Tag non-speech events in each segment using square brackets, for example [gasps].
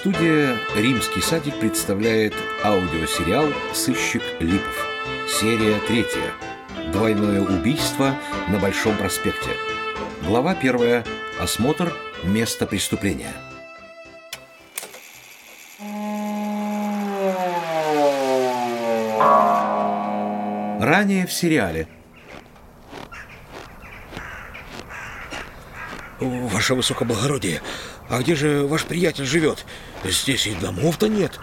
Студия «Римский садик» представляет аудиосериал «Сыщик Липов». Серия третья. Двойное убийство на Большом проспекте. Глава первая. Осмотр места преступления. Ранее в сериале – Ваше высокоблагородие, а где же ваш приятель живет? Здесь и домов-то нет.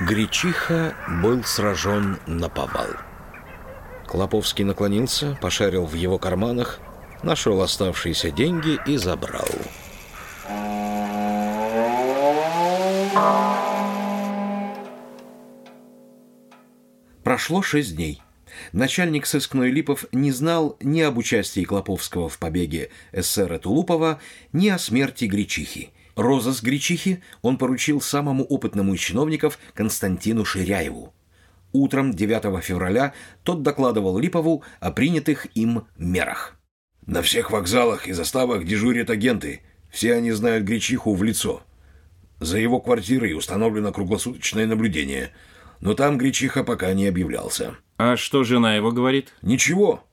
Гречиха был сражен на повал. Клоповский наклонился, пошарил в его карманах, нашел оставшиеся деньги и забрал. Прошло шесть дней. Начальник сыскной Липов не знал ни об участии Клоповского в побеге эсера Тулупова, ни о смерти Гречихи. Розыск Гречихи он поручил самому опытному из чиновников Константину Ширяеву. Утром 9 февраля тот докладывал Липову о принятых им мерах. «На всех вокзалах и заставах дежурят агенты. Все они знают Гречиху в лицо. За его квартирой установлено круглосуточное наблюдение, но там Гречиха пока не объявлялся». А что жена его говорит? Ничего,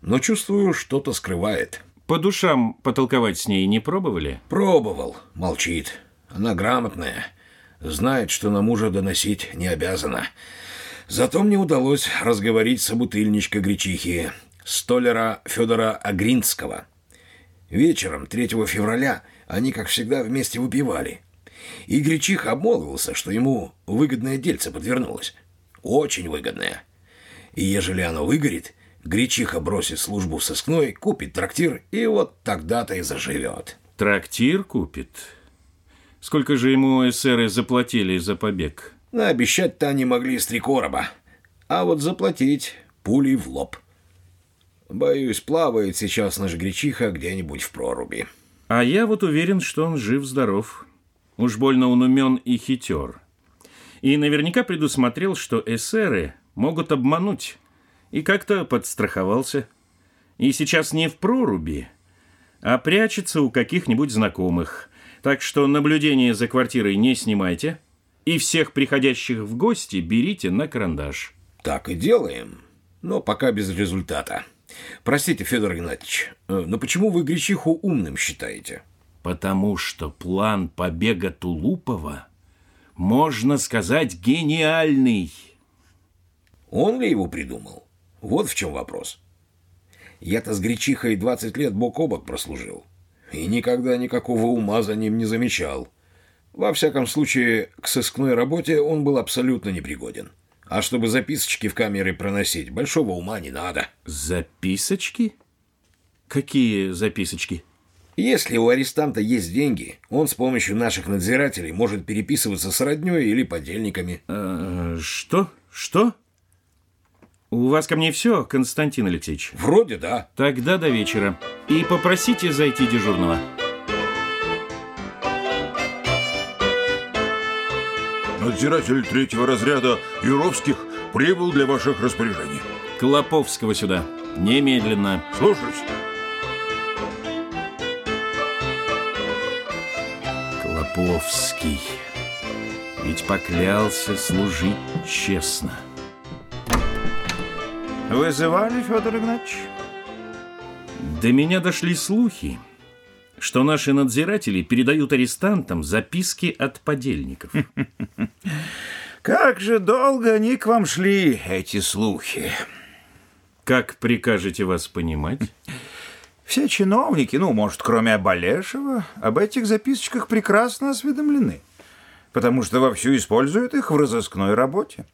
но чувствую, что-то скрывает. По душам потолковать с ней не пробовали? Пробовал, молчит. Она грамотная, знает, что на мужа доносить не обязана. Зато мне удалось разговорить собутыльничка Гречихи, столяра Федора Агринского. Вечером 3 февраля они, как всегда, вместе выпивали. И Гречиха обмолвился, что ему выгодное дельце подвернулось. Очень выгодное. И ежели оно выгорит, Гречиха бросит службу в сыскной, купит трактир, и вот тогда-то и заживет. Трактир купит? Сколько же ему эсеры заплатили за побег? Обещать-то они могли с три короба. А вот заплатить пулей в лоб. Боюсь, плавает сейчас наш Гречиха где-нибудь в проруби. А я вот уверен, что он жив-здоров. Уж больно он умен и хитер. И наверняка предусмотрел, что эсеры могут обмануть. И как-то подстраховался. И сейчас не в проруби, а прячется у каких-нибудь знакомых. Так что наблюдение за квартирой не снимайте. И всех приходящих в гости берите на карандаш. Так и делаем, но пока без результата. Простите, Федор Игнатьевич, э, но почему вы Гречиху умным считаете? Потому что план побега Тулупова, можно сказать, гениальный. Он ли его придумал? Вот в чем вопрос. Я-то с Гречихой 20 лет бок о бок прослужил. И никогда никакого ума за ним не замечал. Во всяком случае, к сыскной работе он был абсолютно непригоден. А чтобы записочки в камеры проносить, большого ума не надо. Записочки? Какие записочки? Если у арестанта есть деньги, он с помощью наших надзирателей может переписываться с роднёй или подельниками. Э, что? Что? У вас ко мне все, Константин Алексеевич? Вроде да. Тогда до вечера. И попросите зайти дежурного. Надзиратель третьего разряда Юровских прибыл для ваших распоряжений. Клоповского сюда. Немедленно. Слушаюсь. Клоповский. Ведь поклялся служить честно. Вызывали, Федор Игнатьевич? До меня дошли слухи, что наши надзиратели передают арестантам записки от подельников. [laughs] Как же долго они к вам шли, эти слухи? Как прикажете вас понимать? [laughs] Все чиновники, ну, может, кроме Абалешева, об этих записочках прекрасно осведомлены, потому что вовсю используют их в разыскной работе.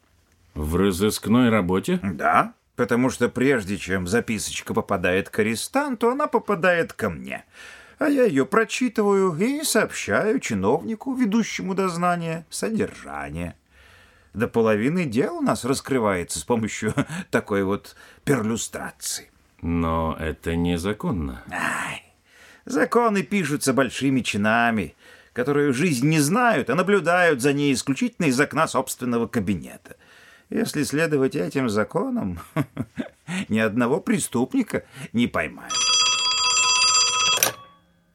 В разыскной работе? Да. Потому что прежде чем записочка попадает к арестанту, она попадает ко мне. А я ее прочитываю и сообщаю чиновнику, ведущему дознание, содержание. До половины дел у нас раскрывается с помощью [laughs] такой вот перлюстрации. Но это незаконно. Ай, законы пишутся большими чинами, которые жизнь не знают, а наблюдают за ней исключительно из окна собственного кабинета. Если следовать этим законам, [laughs] ни одного преступника не поймают.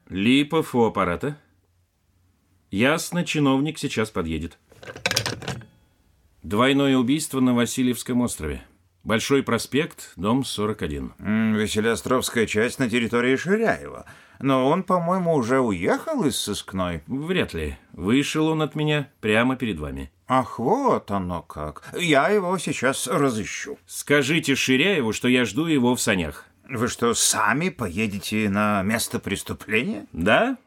Липов у аппарата. Ясно, чиновник сейчас подъедет. Двойное убийство на Васильевском острове. Большой проспект, дом 41. М, Василиостровская часть на территории Ширяева. Но он, по-моему, уже уехал из сыскной. Вряд ли. Вышел он от меня прямо перед вами. Ах, вот оно как. Я его сейчас разыщу. Скажите Ширяеву, что я жду его в санях. Вы что, сами поедете на место преступления? Да?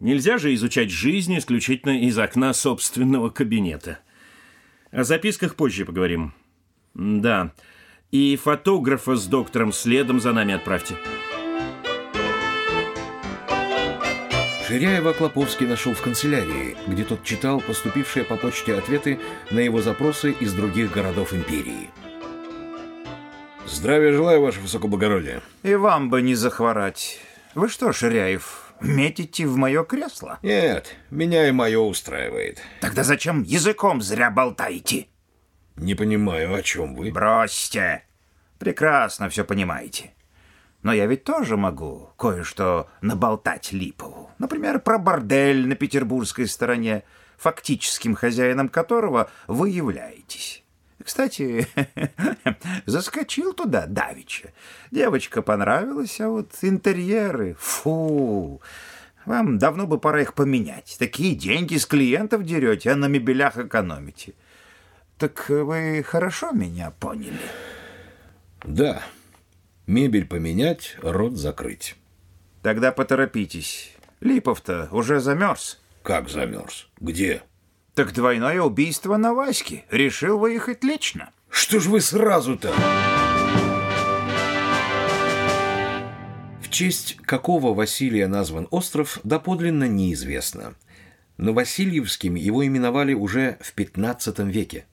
Нельзя же изучать жизнь исключительно из окна собственного кабинета. О записках позже поговорим. Да. И фотографа с доктором следом за нами отправьте. Ширяева Клоповский нашел в канцелярии, где тот читал поступившие по почте ответы на его запросы из других городов империи. Здравия желаю, ваше высокоблагородие. И вам бы не захворать. Вы что, Ширяев, метите в мое кресло? Нет, меня и мое устраивает. Тогда зачем языком зря болтаете? Не понимаю, о чем вы. Бросьте. Прекрасно все понимаете. Но я ведь тоже могу кое-что наболтать Липову. Например, про бордель на петербургской стороне, фактическим хозяином которого вы являетесь. Кстати, [laughs] заскочил туда давеча. Девочка понравилась, а вот интерьеры, фу. Вам давно бы пора их поменять. Такие деньги с клиентов дерете, а на мебелях экономите. Так вы хорошо меня поняли? Да, мебель поменять, рот закрыть. Тогда поторопитесь. Липов-то уже замерз. Как замерз? Где? Так двойное убийство на Ваське. Решил выехать лично. Что ж вы сразу-то? В честь какого Василия назван остров, доподлинно неизвестно. Но Васильевским его именовали уже в XV веке.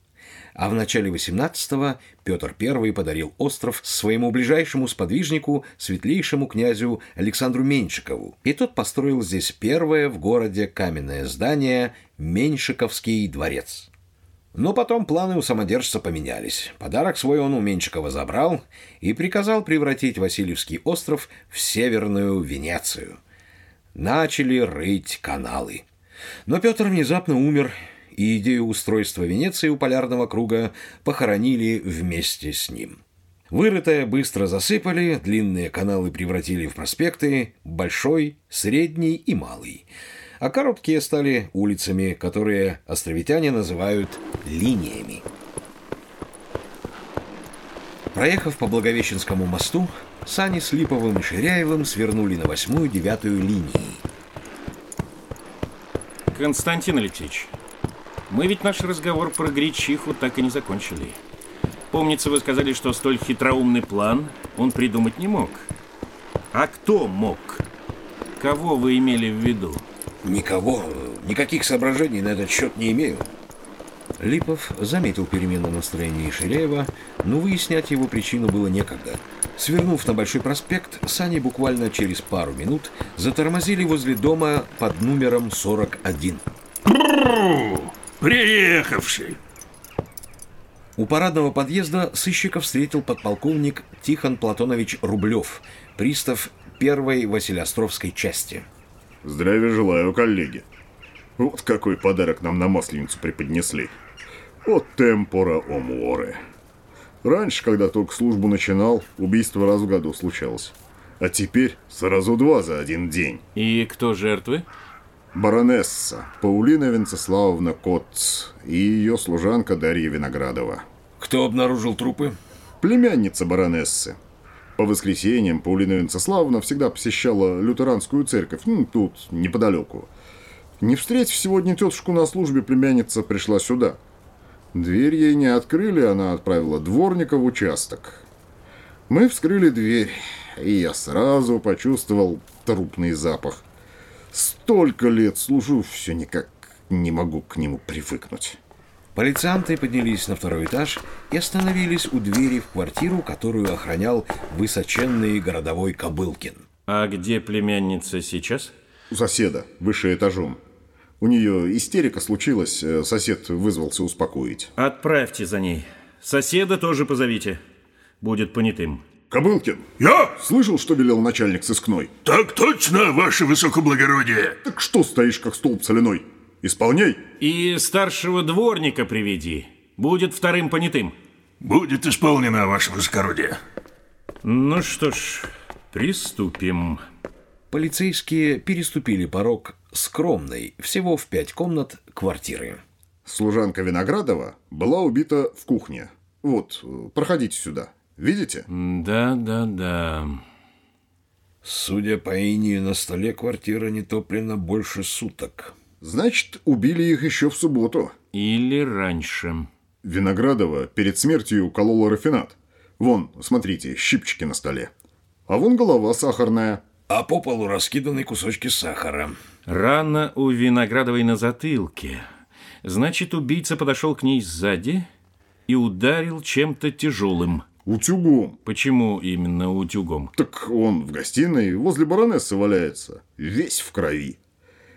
А в начале XVIII Петр I подарил остров своему ближайшему сподвижнику, светлейшему князю Александру Меньшикову. И тот построил здесь первое в городе каменное здание Меньшиковский дворец. Но потом планы у самодержца поменялись. Подарок свой он у Меньшикова забрал и приказал превратить Васильевский остров в Северную Венецию. Начали рыть каналы. Но Петр внезапно умер, и идею устройства Венеции у полярного круга похоронили вместе с ним. Вырытое быстро засыпали, длинные каналы превратили в проспекты Большой, Средний и Малый. А короткие стали улицами, которые островитяне называют линиями. Проехав по Благовещенскому мосту, сани с Липовым и Ширяевым свернули на восьмую девятую линии. Константин Алексеевич, мы ведь наш разговор про гречиху так и не закончили. Помнится, вы сказали, что столь хитроумный план он придумать не мог. А кто мог? Кого вы имели в виду? Никого, никаких соображений на этот счет не имею. Липов заметил перемену настроения Ширяева, но выяснять его причину было некогда. Свернув на Большой проспект, сани буквально через пару минут затормозили возле дома под номером 41. Приехавший. У парадного подъезда сыщика встретил подполковник Тихон Платонович Рублев, пристав первой Василиостровской части. Здравия желаю, коллеги. Вот какой подарок нам на Масленицу преподнесли. От темпора оморе. Раньше, когда только службу начинал, убийство раз в году случалось. А теперь сразу два за один день. И кто жертвы? Баронесса Паулина Венцеславовна Котц и ее служанка Дарья Виноградова. Кто обнаружил трупы? Племянница баронессы. По воскресеньям Паулина Венцеславовна всегда посещала лютеранскую церковь, ну, тут, неподалеку. Не встретив сегодня тетушку на службе, племянница пришла сюда. Дверь ей не открыли, она отправила дворника в участок. Мы вскрыли дверь, и я сразу почувствовал трупный запах. Столько лет служу, все никак не могу к нему привыкнуть. Полицианты поднялись на второй этаж и остановились у двери в квартиру, которую охранял высоченный городовой Кобылкин. А где племянница сейчас? У соседа, выше этажом. У нее истерика случилась, э, сосед вызвался успокоить. Отправьте за ней. Соседа тоже позовите. Будет понятым. Кобылкин, Я? слышал, что велел начальник сыскной? Так точно, ваше высокоблагородие. Так что стоишь, как столб соляной? Исполняй. И старшего дворника приведи. Будет вторым понятым. Будет исполнено, ваше высокородие. Ну что ж, приступим. Полицейские переступили порог скромной, всего в пять комнат, квартиры. Служанка Виноградова была убита в кухне. Вот, проходите сюда. Видите? Да, да, да. Судя по инию на столе, квартира не топлена больше суток. Значит, убили их еще в субботу. Или раньше. Виноградова перед смертью уколола рафинат. Вон, смотрите, щипчики на столе. А вон голова сахарная. А по полу раскиданы кусочки сахара. Рана у Виноградовой на затылке. Значит, убийца подошел к ней сзади и ударил чем-то тяжелым. Утюгом. Почему именно утюгом? Так он в гостиной возле баронессы валяется. Весь в крови.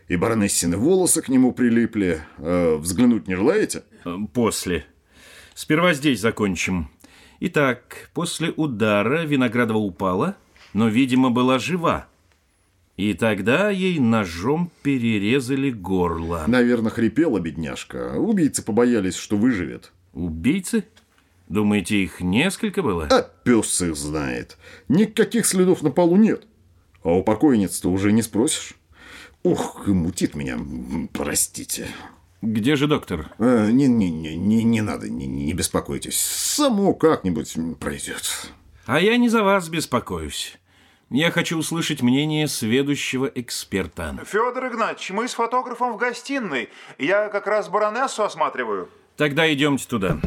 И баронессины волосы к нему прилипли. Э, взглянуть не желаете? Э, После. Сперва здесь закончим. Итак, после удара Виноградова упала, но, видимо, была жива. И тогда ей ножом перерезали горло. Наверное, хрипела бедняжка. Убийцы побоялись, что выживет. Убийцы? Думаете, их несколько было? А пес их знает. Никаких следов на полу нет. А у покойниц-то уже не спросишь. Ух, и мутит меня, простите. Где же доктор? Э, Не, не, не, не, не надо, не, не беспокойтесь. Само как-нибудь пройдет. А я не за вас беспокоюсь. Я хочу услышать мнение сведущего эксперта. Федор Игнатьевич, мы с фотографом в гостиной. Я как раз баронессу осматриваю. Тогда идемте туда.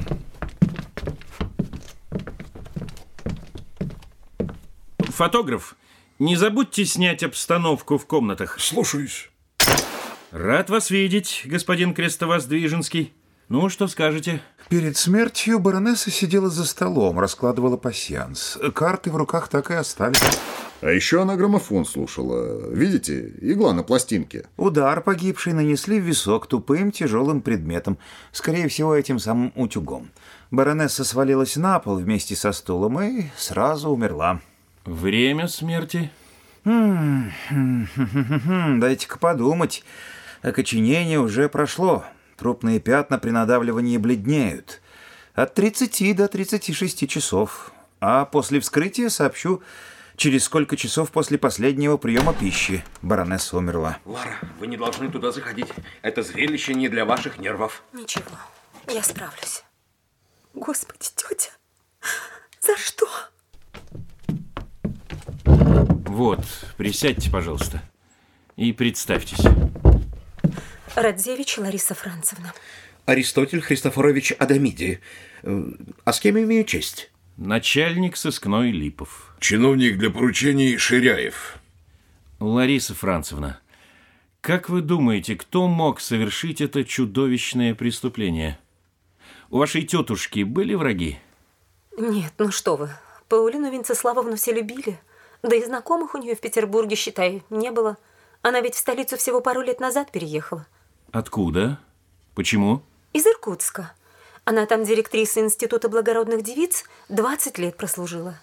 Фотограф, не забудьте снять обстановку в комнатах. Слушаюсь. Рад вас видеть, господин Крестовоздвиженский. Ну, что скажете? Перед смертью баронесса сидела за столом, раскладывала пасьянс. Карты в руках так и остались. А еще она граммофон слушала. Видите, игла на пластинке. Удар погибшей нанесли в висок тупым тяжелым предметом, скорее всего, этим самым утюгом. Баронесса свалилась на пол вместе со стулом и сразу умерла. Время смерти? Дайте-ка подумать. Окоченение уже прошло. Трупные пятна при надавливании бледнеют. От 30 до 36 часов. А после вскрытия сообщу, через сколько часов после последнего приема пищи баронесса умерла. Лара, вы не должны туда заходить. Это зрелище не для ваших нервов. Ничего, я справлюсь. Господи, тетя, за что? Вот, присядьте, пожалуйста. И представьтесь. Радзевич Лариса Францевна. Аристотель Христофорович Адамиди. Э, А с кем имею честь? Начальник сыскной Липов. Чиновник для поручений Ширяев. Лариса Францевна, как вы думаете, кто мог совершить это чудовищное преступление? У вашей тетушки были враги? Нет, ну что вы, Паулину Венцеславовну все любили. Да и знакомых у нее в Петербурге, считай, не было. Она ведь в столицу всего пару лет назад переехала. Откуда? Почему? Из Иркутска. Она там директриса Института благородных девиц 20 лет прослужила.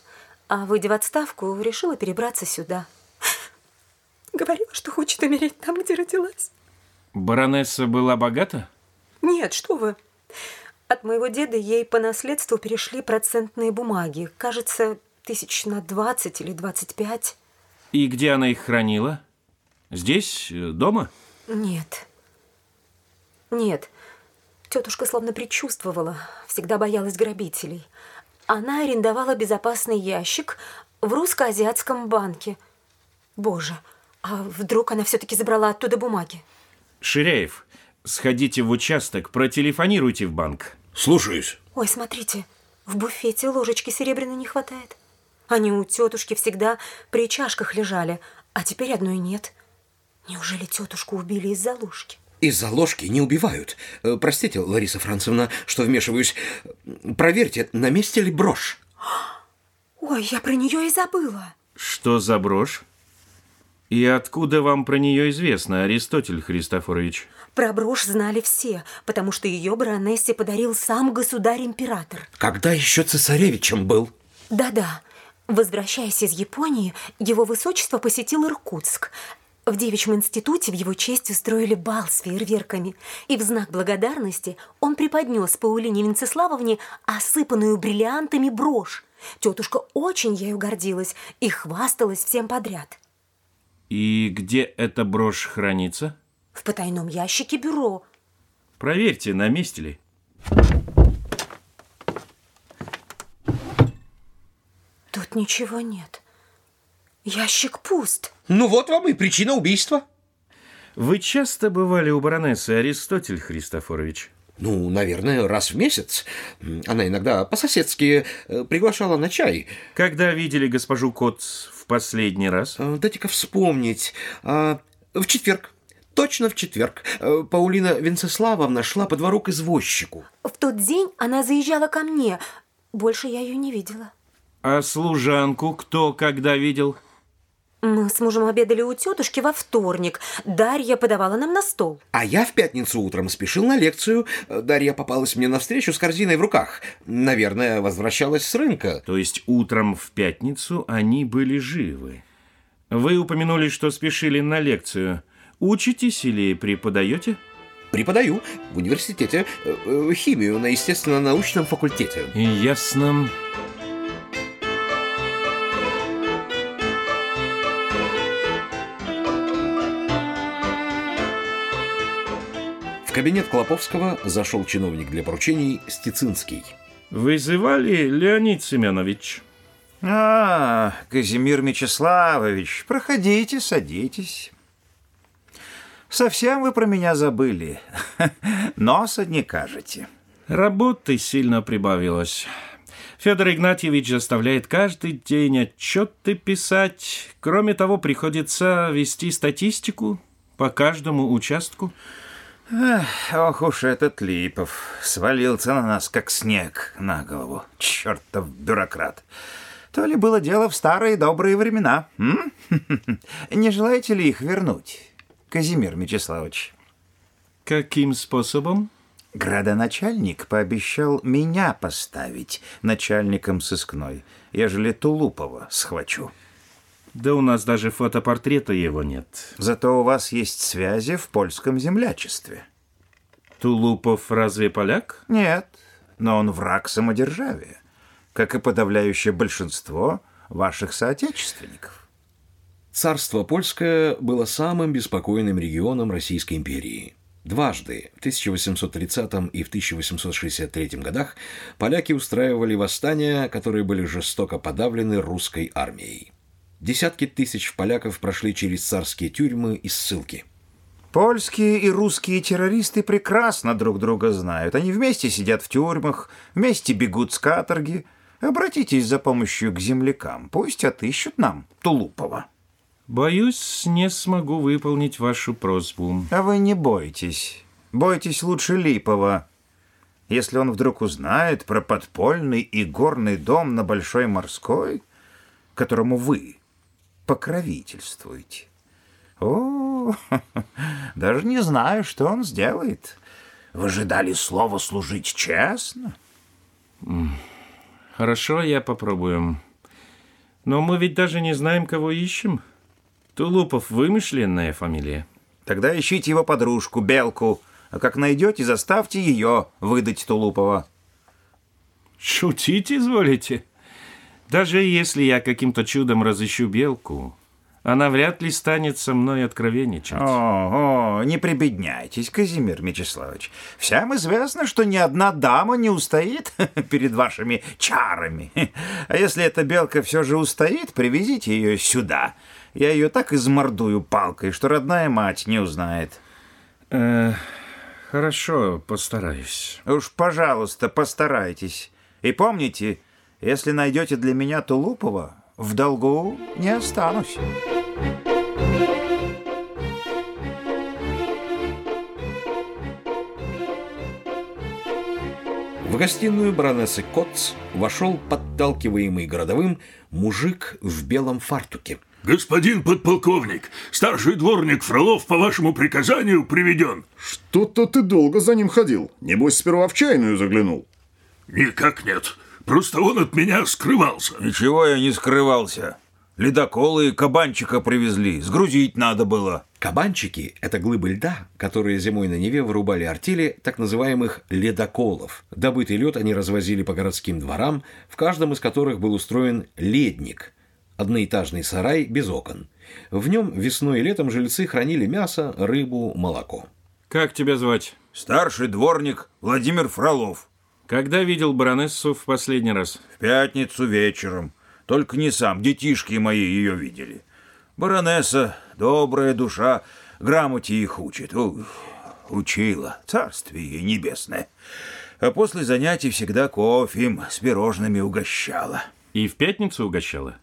А выйдя в отставку, решила перебраться сюда. [laughs] Говорила, что хочет умереть там, где родилась. Баронесса была богата? Нет, что вы. От моего деда ей по наследству перешли процентные бумаги. Кажется, тысяч на 20 или 25. И где она их хранила? Здесь, э, дома? Нет. Нет. Тетушка словно предчувствовала, всегда боялась грабителей. Она арендовала безопасный ящик в русско-азиатском банке. Боже, а вдруг она все-таки забрала оттуда бумаги? Ширяев, сходите в участок, протелефонируйте в банк. Слушаюсь. Ой, смотрите, в буфете ложечки серебряной не хватает. Они у тетушки всегда при чашках лежали, а теперь одной нет. Неужели тетушку убили из-за ложки? Из-за ложки не убивают. Э, Простите, Лариса Францевна, что вмешиваюсь. Проверьте, на месте ли брошь. [gasps] Ой, я про нее и забыла. Что за брошь? И откуда вам про нее известно, Аристотель Христофорович? Про брошь знали все, потому что ее баронессе подарил сам государь-император. Когда еще цесаревичем был? Да-да, Возвращаясь из Японии, его высочество посетил Иркутск. В девичьем институте в его честь устроили бал с фейерверками, и в знак благодарности он преподнес Паулине Венцеславовне осыпанную бриллиантами брошь. Тетушка очень ею гордилась и хвасталась всем подряд. И где эта брошь хранится? В потайном ящике бюро. Проверьте, на месте ли. Ничего нет. Ящик пуст. Ну вот вам и причина убийства. Вы часто бывали у баронессы Аристотель Христофорович? Ну, наверное, раз в месяц. Она иногда по-соседски э, приглашала на чай. Когда видели госпожу Коц в последний раз? Э, Дайте-ка вспомнить. А, В четверг. Точно в четверг. Э, Паулина Венцеславовна шла по двору к извозчику. В тот день она заезжала ко мне. Больше я ее не видела. А служанку кто когда видел? Мы с мужем обедали у тетушки во вторник. Дарья подавала нам на стол. А я в пятницу утром спешил на лекцию. Дарья попалась мне навстречу с корзиной в руках. Наверное, возвращалась с рынка. То есть утром в пятницу они были живы. Вы упомянули, что спешили на лекцию. Учитесь или преподаете? Преподаю в университете э, э, химию на естественно-научном факультете. Ясно. В кабинет Клоповского зашел чиновник для поручений Стецинский. Вызывали, Леонид Семенович? А, Казимир Мечиславович, проходите, садитесь. Совсем вы про меня забыли. [laughs] Носа не кажете. Работы сильно прибавилось. Федор Игнатьевич заставляет каждый день отчеты писать. Кроме того, приходится вести статистику по каждому участку. Эх, ох уж этот Липов. Свалился на нас, как снег на голову. Чертов бюрократ. То ли было дело в старые добрые времена. м? [laughs] Не желаете ли их вернуть, Казимир Мечиславович? Каким способом? Градоначальник пообещал меня поставить начальником сыскной, ежели Тулупова схвачу. Да у нас даже фотопортрета его нет. Зато у вас есть связи в польском землячестве. Тулупов разве поляк? Нет, но он враг самодержавия, как и подавляющее большинство ваших соотечественников. Царство Польское было самым беспокойным регионом Российской империи. Дважды, в 1830 и в 1863 годах, поляки устраивали восстания, которые были жестоко подавлены русской армией. Десятки тысяч поляков прошли через царские тюрьмы и ссылки. Польские и русские террористы прекрасно друг друга знают. Они вместе сидят в тюрьмах, вместе бегут с каторги. Обратитесь за помощью к землякам. Пусть отыщут нам Тулупова. Боюсь, не смогу выполнить вашу просьбу. А вы не бойтесь. Бойтесь лучше Липова. Если он вдруг узнает про подпольный и горный дом на Большой Морской, которому вы покровительствуете. О, [laughs] даже не знаю, что он сделает. Вы же дали слово служить честно. Хорошо, я попробую. Но мы ведь даже не знаем, кого ищем. Тулупов вымышленная фамилия. Тогда ищите его подружку, Белку, а как найдете, заставьте ее выдать Тулупова. Шутить изволите? Даже если я каким-то чудом разыщу белку, она вряд ли станет со мной откровенничать. О, о, не прибедняйтесь, Казимир Мечиславович. Всем известно, что ни одна дама не устоит [laughs] перед вашими чарами. [laughs] А если эта белка все же устоит, привезите ее сюда. Я ее так измордую палкой, что родная мать не узнает. Э, хорошо, постараюсь. Уж, пожалуйста, постарайтесь. И помните, если найдете для меня Тулупова, в долгу не останусь. В гостиную баронессы Котц вошел подталкиваемый городовым мужик в белом фартуке. Господин подполковник, старший дворник Фролов по вашему приказанию приведен. Что-то ты долго за ним ходил. Небось, сперва в чайную заглянул. Никак нет. Просто он от меня скрывался. Ничего я не скрывался. Ледоколы кабанчика привезли, сгрузить надо было. Кабанчики – это глыбы льда, которые зимой на Неве вырубали артели так называемых ледоколов. Добытый лед они развозили по городским дворам, в каждом из которых был устроен ледник – одноэтажный сарай без окон. В нем весной и летом жильцы хранили мясо, рыбу, молоко. Как тебя звать? Старший дворник Владимир Фролов. Когда видел баронессу в последний раз? В пятницу вечером. Только не сам, детишки мои ее видели. Баронесса, добрая душа, грамоте их учит. Ух, учила, царствие небесное. А после занятий всегда кофе им с пирожными угощала. И в пятницу угощала?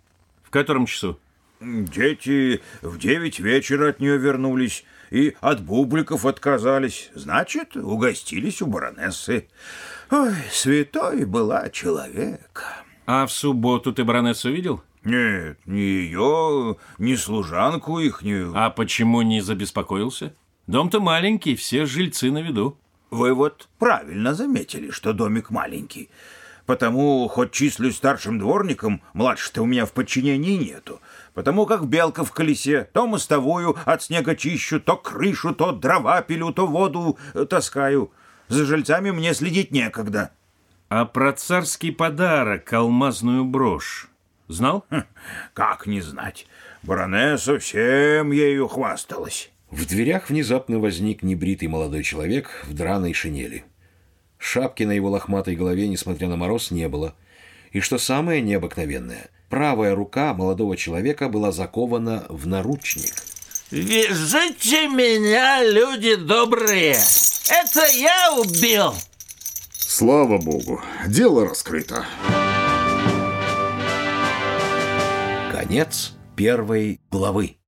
В котором часу? Дети в девять вечера от нее вернулись и от бубликов отказались. Значит, угостились у баронессы. Ой, святой была человек. А в субботу ты баронессу видел? Нет, ни ее, ни служанку ихнюю. А почему не забеспокоился? Дом-то маленький, все жильцы на виду. Вы вот правильно заметили, что домик маленький. Потому, хоть числюсь старшим дворником, младше-то у меня в подчинении нету. Потому как белка в колесе, то мостовую от снега чищу, то крышу, то дрова пилю, то воду таскаю. За жильцами мне следить некогда. А про царский подарок, алмазную брошь, знал? Хм, как не знать. Баронесса всем ею хвасталась. В дверях внезапно возник небритый молодой человек в драной шинели. Шапки на его лохматой голове, несмотря на мороз, не было. И что самое необыкновенное, правая рука молодого человека была закована в наручник. «Вяжите меня, люди добрые! Это я убил!» Слава богу, дело раскрыто. Конец первой главы.